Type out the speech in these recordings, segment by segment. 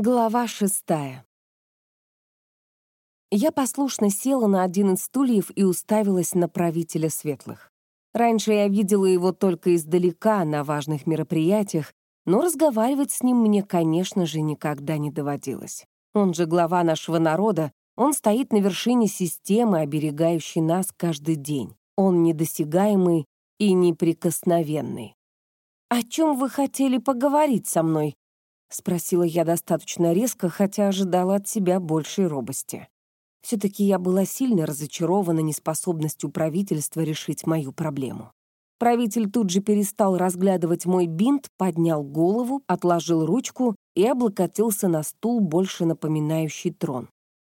Глава шестая. Я послушно села на один из стульев и уставилась на правителя светлых. Раньше я видела его только издалека на важных мероприятиях, но разговаривать с ним мне, конечно же, никогда не доводилось. Он же глава нашего народа, он стоит на вершине системы, оберегающей нас каждый день. Он недосягаемый и неприкосновенный. «О чем вы хотели поговорить со мной?» — спросила я достаточно резко, хотя ожидала от себя большей робости. Все-таки я была сильно разочарована неспособностью правительства решить мою проблему. Правитель тут же перестал разглядывать мой бинт, поднял голову, отложил ручку и облокотился на стул, больше напоминающий трон.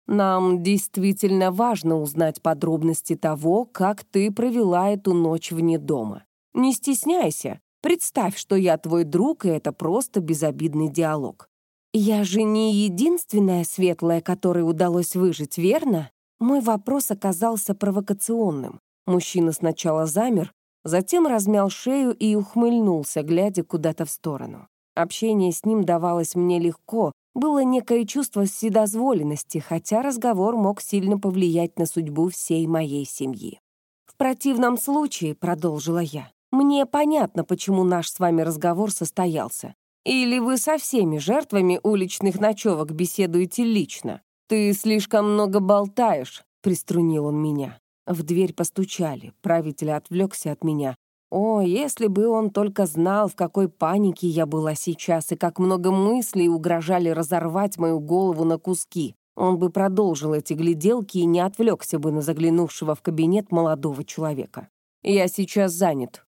«Нам действительно важно узнать подробности того, как ты провела эту ночь вне дома. Не стесняйся, Представь, что я твой друг, и это просто безобидный диалог. Я же не единственная светлая, которой удалось выжить, верно? Мой вопрос оказался провокационным. Мужчина сначала замер, затем размял шею и ухмыльнулся, глядя куда-то в сторону. Общение с ним давалось мне легко, было некое чувство вседозволенности, хотя разговор мог сильно повлиять на судьбу всей моей семьи. «В противном случае», — продолжила я, мне понятно, почему наш с вами разговор состоялся. Или вы со всеми жертвами уличных ночевок беседуете лично? Ты слишком много болтаешь, приструнил он меня. В дверь постучали, правитель отвлекся от меня. О, если бы он только знал, в какой панике я была сейчас и как много мыслей угрожали разорвать мою голову на куски. Он бы продолжил эти гляделки и не отвлекся бы на заглянувшего в кабинет молодого человека. «Я сейчас занят»,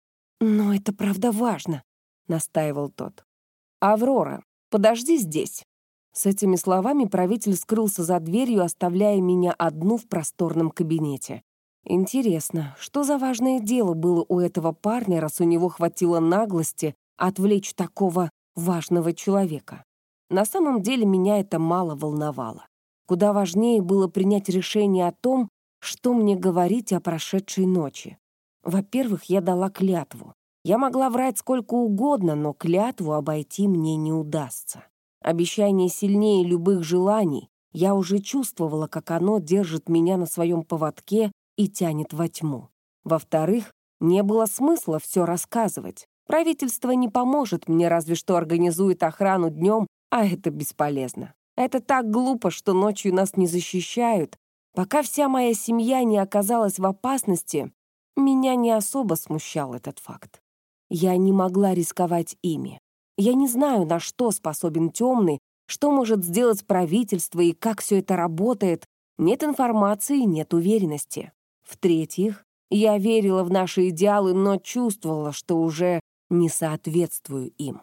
«Но это правда важно», — настаивал тот. «Аврора, подожди здесь». С этими словами правитель скрылся за дверью, оставляя меня одну в просторном кабинете. Интересно, что за важное дело было у этого парня, раз у него хватило наглости отвлечь такого важного человека? На самом деле меня это мало волновало. Куда важнее было принять решение о том, что мне говорить о прошедшей ночи. Во-первых, я дала клятву. Я могла врать сколько угодно, но клятву обойти мне не удастся. Обещание сильнее любых желаний. Я уже чувствовала, как оно держит меня на своем поводке и тянет во тьму. Во-вторых, не было смысла все рассказывать. Правительство не поможет мне, разве что организует охрану днем, а это бесполезно. Это так глупо, что ночью нас не защищают. Пока вся моя семья не оказалась в опасности, меня не особо смущал этот факт. Я не могла рисковать ими. Я не знаю, на что способен темный, что может сделать правительство и как все это работает. Нет информации, нет уверенности. В-третьих, я верила в наши идеалы, но чувствовала, что уже не соответствую им.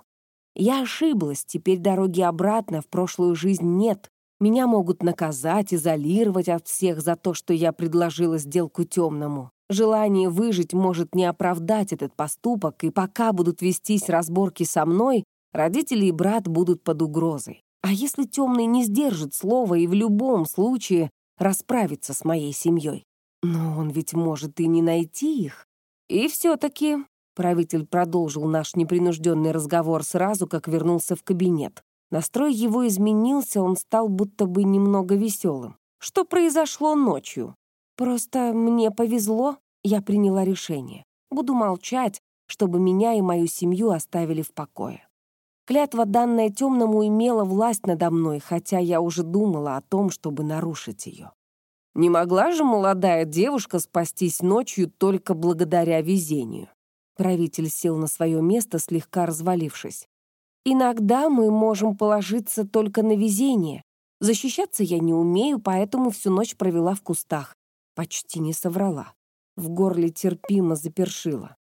Я ошиблась, теперь дороги обратно в прошлую жизнь нет. Меня могут наказать, изолировать от всех за то, что я предложила сделку темному. Желание выжить может не оправдать этот поступок, и пока будут вестись разборки со мной, родители и брат будут под угрозой. А если темный не сдержит слова и в любом случае расправится с моей семьей? Но он ведь может и не найти их. И все-таки правитель продолжил наш непринужденный разговор сразу, как вернулся в кабинет. Настрой его изменился, он стал будто бы немного веселым. Что произошло ночью? Просто мне повезло, я приняла решение. Буду молчать, чтобы меня и мою семью оставили в покое. Клятва, данная темному, имела власть надо мной, хотя я уже думала о том, чтобы нарушить ее. Не могла же молодая девушка спастись ночью только благодаря везению. Правитель сел на свое место, слегка развалившись. Иногда мы можем положиться только на везение. Защищаться я не умею, поэтому всю ночь провела в кустах. Почти не соврала. В горле терпимо запершило.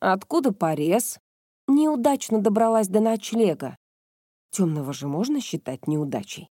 «Откуда порез?» Неудачно добралась до ночлега. Темного же можно считать неудачей.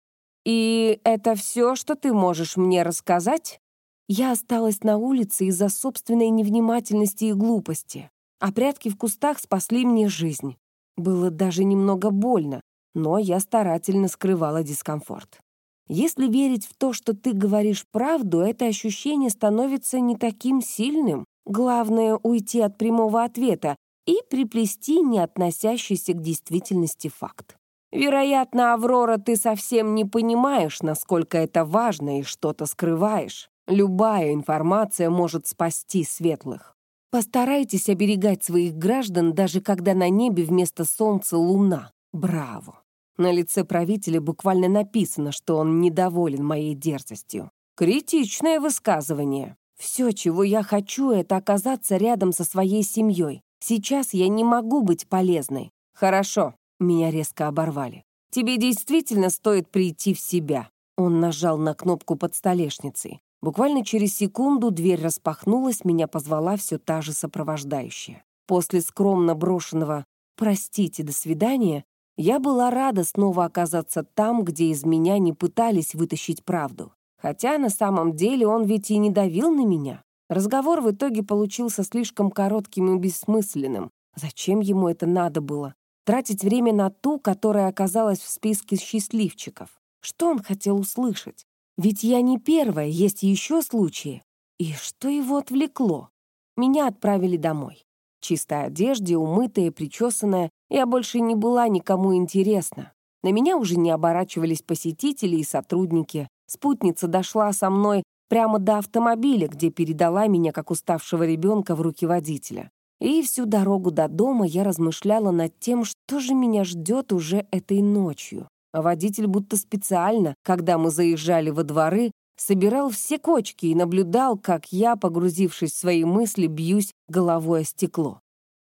«И это все, что ты можешь мне рассказать?» Я осталась на улице из-за собственной невнимательности и глупости. А прятки в кустах спасли мне жизнь. Было даже немного больно, но я старательно скрывала дискомфорт. Если верить в то, что ты говоришь правду, это ощущение становится не таким сильным. Главное — уйти от прямого ответа и приплести не относящийся к действительности факт. Вероятно, Аврора, ты совсем не понимаешь, насколько это важно и что-то скрываешь. Любая информация может спасти светлых. Постарайтесь оберегать своих граждан, даже когда на небе вместо солнца луна. Браво! На лице правителя буквально написано, что он недоволен моей дерзостью. Критичное высказывание. Все, чего я хочу, это оказаться рядом со своей семьей. Сейчас я не могу быть полезной. Хорошо, меня резко оборвали. Тебе действительно стоит прийти в себя. Он нажал на кнопку под столешницей. Буквально через секунду дверь распахнулась, меня позвала все та же сопровождающая. После скромно брошенного «простите, до свидания» я была рада снова оказаться там, где из меня не пытались вытащить правду. Хотя на самом деле он ведь и не давил на меня. Разговор в итоге получился слишком коротким и бессмысленным. Зачем ему это надо было? Тратить время на ту, которая оказалась в списке счастливчиков. Что он хотел услышать? Ведь я не первая, есть еще случаи. И что его отвлекло? Меня отправили домой. В чистой одежде, умытая, причесанная, я больше не была никому интересна. На меня уже не оборачивались посетители и сотрудники. Спутница дошла со мной прямо до автомобиля, где передала меня как уставшего ребенка в руки водителя. И всю дорогу до дома я размышляла над тем, что же меня ждет уже этой ночью. А водитель будто специально, когда мы заезжали во дворы, собирал все кочки и наблюдал, как я, погрузившись в свои мысли, бьюсь головой о стекло.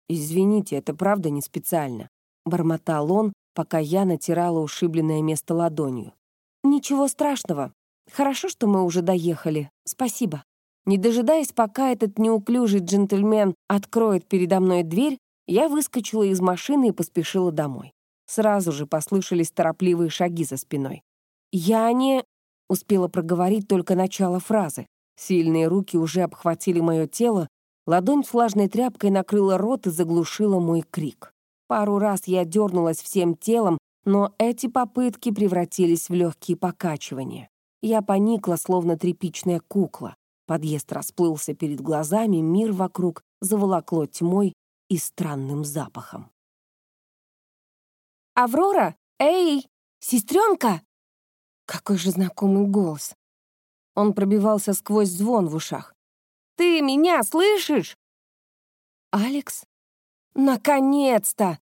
«Извините, это правда не специально», — бормотал он, пока я натирала ушибленное место ладонью. «Ничего страшного. Хорошо, что мы уже доехали. Спасибо». Не дожидаясь, пока этот неуклюжий джентльмен откроет передо мной дверь, я выскочила из машины и поспешила домой. Сразу же послышались торопливые шаги за спиной. «Я не...» — успела проговорить только начало фразы. Сильные руки уже обхватили мое тело, ладонь с влажной тряпкой накрыла рот и заглушила мой крик. Пару раз я дернулась всем телом, но эти попытки превратились в легкие покачивания. Я поникла, словно тряпичная кукла. Подъезд расплылся перед глазами, мир вокруг заволокло тьмой и странным запахом. «Аврора! Эй! Сестренка!» Какой же знакомый голос. Он пробивался сквозь звон в ушах. «Ты меня слышишь?» «Алекс? Наконец-то!»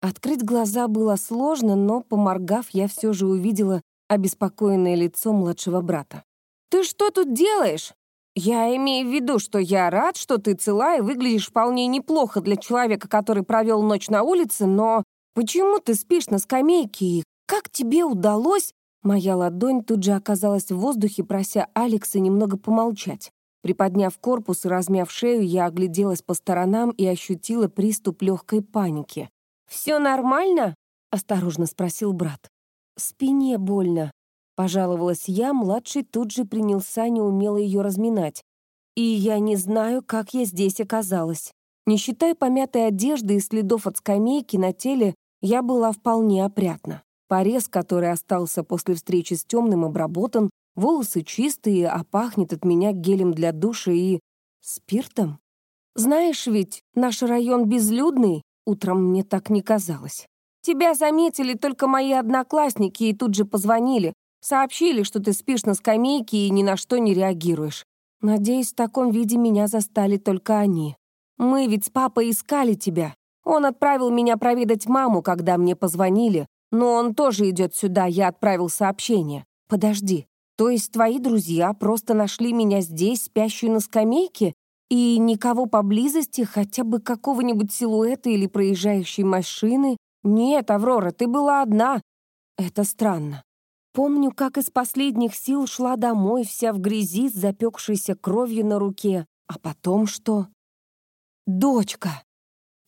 Открыть глаза было сложно, но, поморгав, я все же увидела обеспокоенное лицо младшего брата. «Ты что тут делаешь?» «Я имею в виду, что я рад, что ты цела и выглядишь вполне неплохо для человека, который провел ночь на улице, но «Почему ты спишь на скамейке и как тебе удалось?» Моя ладонь тут же оказалась в воздухе, прося Алекса немного помолчать. Приподняв корпус и размяв шею, я огляделась по сторонам и ощутила приступ легкой паники. «Все нормально?» — осторожно спросил брат. «Спине больно», — пожаловалась я, младший тут же принялся неумело ее разминать. «И я не знаю, как я здесь оказалась. Не считая помятой одежды и следов от скамейки на теле, я была вполне опрятна. Порез, который остался после встречи с темным, обработан, волосы чистые, а пахнет от меня гелем для душа и... спиртом. Знаешь ведь, наш район безлюдный, утром мне так не казалось. Тебя заметили только мои одноклассники и тут же позвонили. Сообщили, что ты спишь на скамейке и ни на что не реагируешь. Надеюсь, в таком виде меня застали только они. Мы ведь с папой искали тебя. Он отправил меня проведать маму, когда мне позвонили, но он тоже идет сюда, я отправил сообщение. Подожди, то есть твои друзья просто нашли меня здесь, спящую на скамейке, и никого поблизости, хотя бы какого-нибудь силуэта или проезжающей машины? Нет, Аврора, ты была одна. Это странно. Помню, как из последних сил шла домой, вся в грязи, с запекшейся кровью на руке. А потом что? Дочка!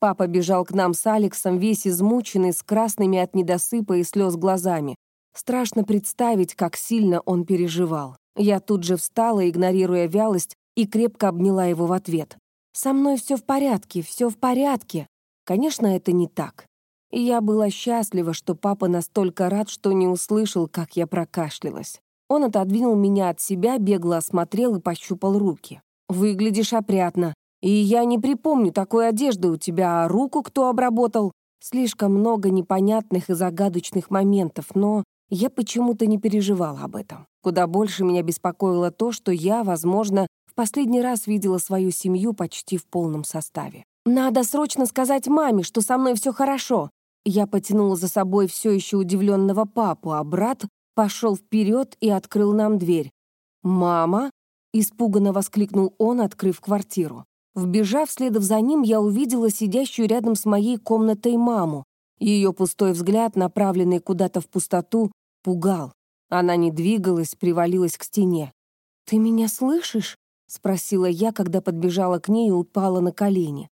Папа бежал к нам с Алексом, весь измученный, с красными от недосыпа и слез глазами. Страшно представить, как сильно он переживал. Я тут же встала, игнорируя вялость, и крепко обняла его в ответ. «Со мной все в порядке, все в порядке». Конечно, это не так. И я была счастлива, что папа настолько рад, что не услышал, как я прокашлялась. Он отодвинул меня от себя, бегло осмотрел и пощупал руки. «Выглядишь опрятно. И я не припомню такой одежды у тебя, а руку кто обработал? Слишком много непонятных и загадочных моментов, но я почему-то не переживала об этом. Куда больше меня беспокоило то, что я, возможно, в последний раз видела свою семью почти в полном составе. «Надо срочно сказать маме, что со мной все хорошо!» Я потянула за собой все еще удивленного папу, а брат пошел вперед и открыл нам дверь. «Мама!» — испуганно воскликнул он, открыв квартиру. Вбежав следом за ним, я увидела сидящую рядом с моей комнатой маму. Ее пустой взгляд, направленный куда-то в пустоту, пугал. Она не двигалась, привалилась к стене. «Ты меня слышишь?» — спросила я, когда подбежала к ней и упала на колени.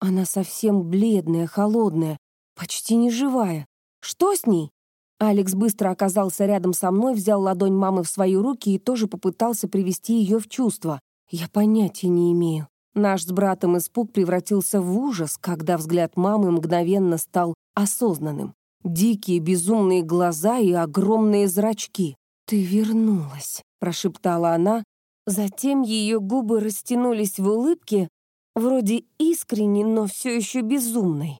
Она совсем бледная, холодная, почти не живая. Что с ней? Алекс быстро оказался рядом со мной, взял ладонь мамы в свои руки и тоже попытался привести ее в чувство. Я понятия не имею. Наш с братом испуг превратился в ужас, когда взгляд мамы мгновенно стал осознанным. Дикие безумные глаза и огромные зрачки. «Ты вернулась», — прошептала она. Затем ее губы растянулись в улыбке, вроде искренней, но все еще безумной.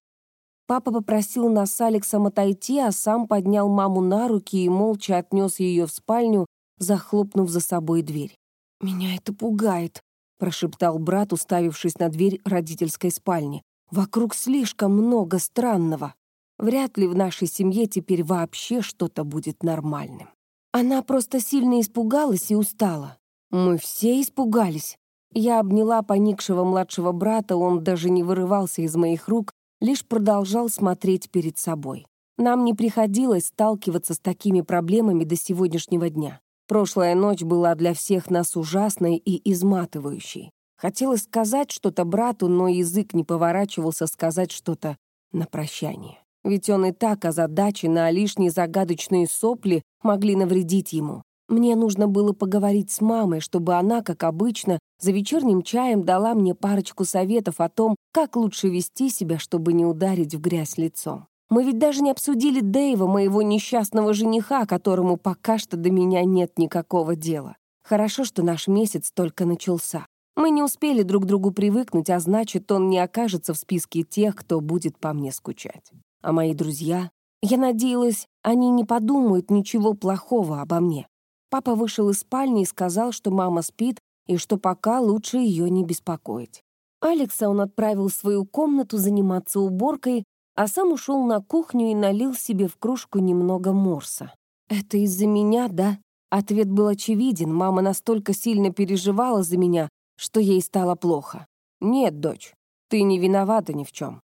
Папа попросил нас с Алексом отойти, а сам поднял маму на руки и молча отнес ее в спальню, захлопнув за собой дверь. «Меня это пугает», — прошептал брат, уставившись на дверь родительской спальни. «Вокруг слишком много странного». Вряд ли в нашей семье теперь вообще что-то будет нормальным. Она просто сильно испугалась и устала. Мы все испугались. Я обняла поникшего младшего брата, он даже не вырывался из моих рук, лишь продолжал смотреть перед собой. Нам не приходилось сталкиваться с такими проблемами до сегодняшнего дня. Прошлая ночь была для всех нас ужасной и изматывающей. Хотелось сказать что-то брату, но язык не поворачивался сказать что-то на прощание. Ведь он и так озадачен, а лишние загадочные сопли могли навредить ему. Мне нужно было поговорить с мамой, чтобы она, как обычно, за вечерним чаем дала мне парочку советов о том, как лучше вести себя, чтобы не ударить в грязь лицом. Мы ведь даже не обсудили Дэйва, моего несчастного жениха, которому пока что до меня нет никакого дела. Хорошо, что наш месяц только начался. Мы не успели друг другу привыкнуть, а значит, он не окажется в списке тех, кто будет по мне скучать а мои друзья... Я надеялась, они не подумают ничего плохого обо мне. Папа вышел из спальни и сказал, что мама спит и что пока лучше ее не беспокоить. Алекса он отправил в свою комнату заниматься уборкой, а сам ушел на кухню и налил себе в кружку немного морса. «Это из-за меня, да?» Ответ был очевиден. Мама настолько сильно переживала за меня, что ей стало плохо. «Нет, дочь, ты не виновата ни в чем».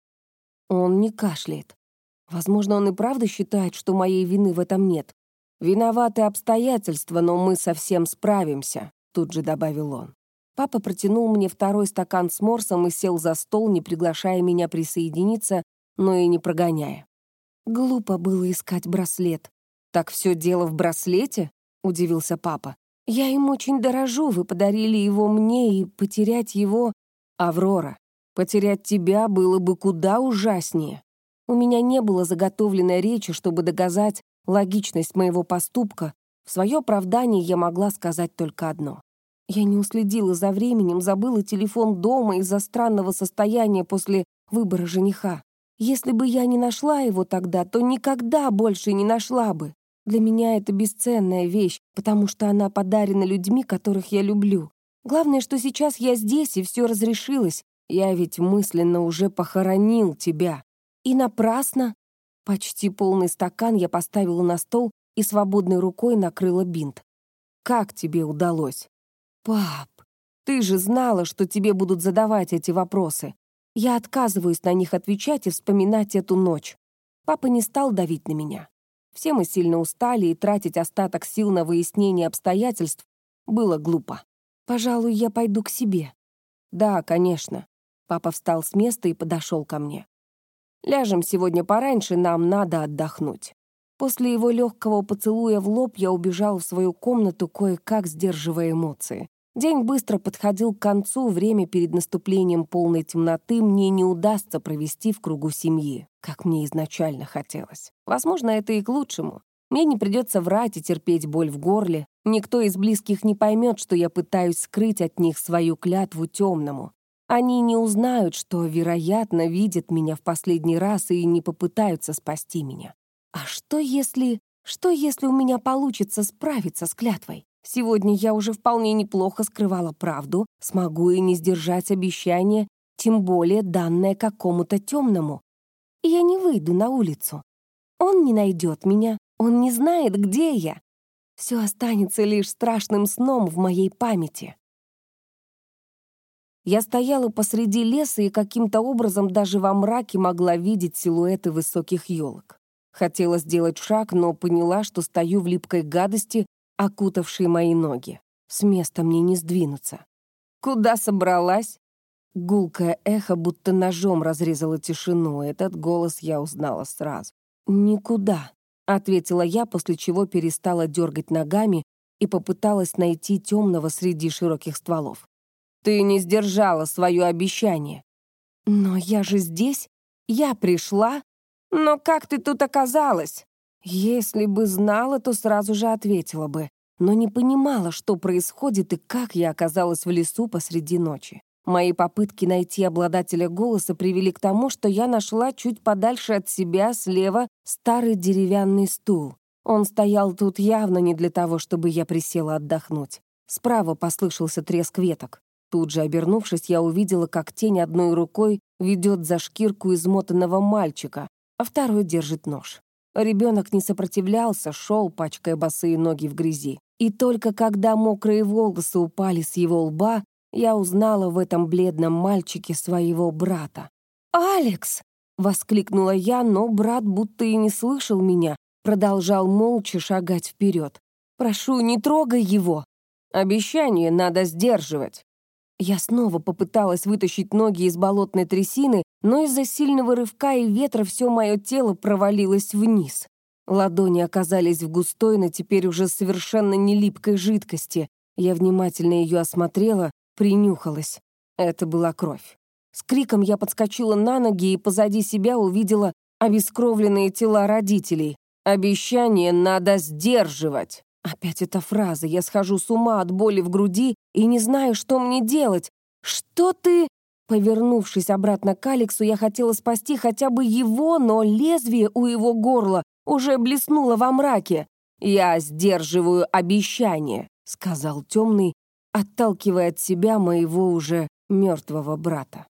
Он не кашляет. Возможно, он и правда считает, что моей вины в этом нет. «Виноваты обстоятельства, но мы совсем справимся», — тут же добавил он. Папа протянул мне второй стакан с морсом и сел за стол, не приглашая меня присоединиться, но и не прогоняя. Глупо было искать браслет. «Так все дело в браслете?» — удивился папа. «Я им очень дорожу, вы подарили его мне, и потерять его...» «Аврора, потерять тебя было бы куда ужаснее. У меня не было заготовленной речи, чтобы доказать логичность моего поступка. В свое оправдание я могла сказать только одно. Я не уследила за временем, забыла телефон дома из-за странного состояния после выбора жениха. Если бы я не нашла его тогда, то никогда больше не нашла бы. Для меня это бесценная вещь, потому что она подарена людьми, которых я люблю. Главное, что сейчас я здесь, и все разрешилось. Я ведь мысленно уже похоронил тебя. И напрасно. Почти полный стакан я поставила на стол и свободной рукой накрыла бинт. «Как тебе удалось?» «Пап, ты же знала, что тебе будут задавать эти вопросы. Я отказываюсь на них отвечать и вспоминать эту ночь. Папа не стал давить на меня. Все мы сильно устали, и тратить остаток сил на выяснение обстоятельств было глупо. Пожалуй, я пойду к себе. Да, конечно. Папа встал с места и подошел ко мне. Ляжем сегодня пораньше, нам надо отдохнуть». После его легкого поцелуя в лоб я убежал в свою комнату, кое-как сдерживая эмоции. День быстро подходил к концу, время перед наступлением полной темноты мне не удастся провести в кругу семьи, как мне изначально хотелось. Возможно, это и к лучшему. Мне не придется врать и терпеть боль в горле. Никто из близких не поймет, что я пытаюсь скрыть от них свою клятву темному. Они не узнают, что, вероятно, видят меня в последний раз и не попытаются спасти меня. А что если... Что если у меня получится справиться с клятвой? Сегодня я уже вполне неплохо скрывала правду, смогу и не сдержать обещание, тем более данное какому-то темному. Я не выйду на улицу. Он не найдет меня, он не знает, где я. Все останется лишь страшным сном в моей памяти. Я стояла посреди леса и каким-то образом даже во мраке могла видеть силуэты высоких елок. Хотела сделать шаг, но поняла, что стою в липкой гадости, окутавшей мои ноги. С места мне не сдвинуться. Куда собралась? Гулкое эхо будто ножом разрезало тишину. Этот голос я узнала сразу. «Никуда», — ответила я, после чего перестала дергать ногами и попыталась найти темного среди широких стволов. «Ты не сдержала свое обещание». «Но я же здесь. Я пришла. Но как ты тут оказалась?» Если бы знала, то сразу же ответила бы, но не понимала, что происходит и как я оказалась в лесу посреди ночи. Мои попытки найти обладателя голоса привели к тому, что я нашла чуть подальше от себя слева старый деревянный стул. Он стоял тут явно не для того, чтобы я присела отдохнуть. Справа послышался треск веток. Тут же, обернувшись, я увидела, как тень одной рукой ведет за шкирку измотанного мальчика, а второй держит нож. Ребенок не сопротивлялся, шел, пачкая босые ноги в грязи. И только когда мокрые волосы упали с его лба, я узнала в этом бледном мальчике своего брата. «Алекс!» — воскликнула я, но брат будто и не слышал меня, продолжал молча шагать вперед. «Прошу, не трогай его!» «Обещание надо сдерживать!» Я снова попыталась вытащить ноги из болотной трясины, но из-за сильного рывка и ветра все мое тело провалилось вниз. Ладони оказались в густой, но теперь уже совершенно нелипкой жидкости. Я внимательно ее осмотрела, Принюхалась. Это была кровь. С криком я подскочила на ноги и позади себя увидела обескровленные тела родителей. «Обещание надо сдерживать!» Опять эта фраза. Я схожу с ума от боли в груди и не знаю, что мне делать. «Что ты...» Повернувшись обратно к Алексу, я хотела спасти хотя бы его, но лезвие у его горла уже блеснуло во мраке. «Я сдерживаю обещание», — сказал темный, отталкивая от себя моего уже мертвого брата.